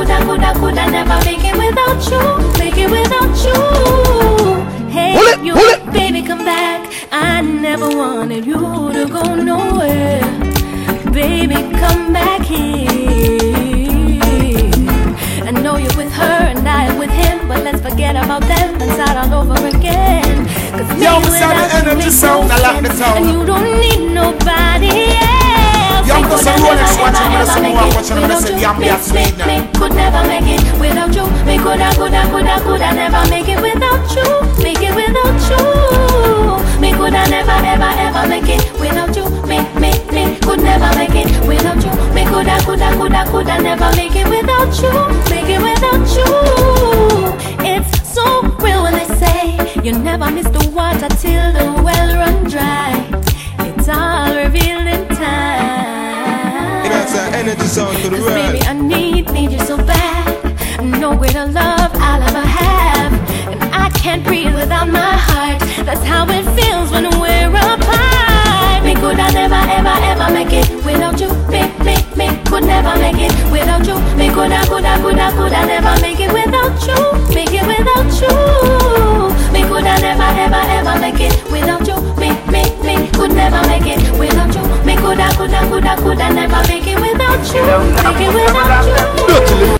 Me coulda, coulda, coulda, coulda never make it without you. Make it without you. Hey, Pull it, you, pull it. baby, come back. I never wanted you to go nowhere. Baby, come back here. I know you're with her and I am with him, but let's forget about them and start all over again. Cause Yo, me me the without you energy sound, I like the sound. And you don't make it without you. Me, me, me could never make it without you. Me coulda, coulda, coulda, coulda never make it without you. Make it without you. Me coulda never, ever, ever make it without you. Me, me, me could never make it without you. Me coulda, coulda, coulda, coulda never make it without you. Make it without you. It's so real when they say you never miss the water till the well Get this out to the Cause world. Baby, I need, need you so bad. No way to love I'll ever have. And I can't breathe without my heart. That's how it feels when we're apart. Me could I never, ever, ever make it without you. Me, me, me could never make it without you. Me could I, could I, could I, could I never make it without you. Make it without you. you.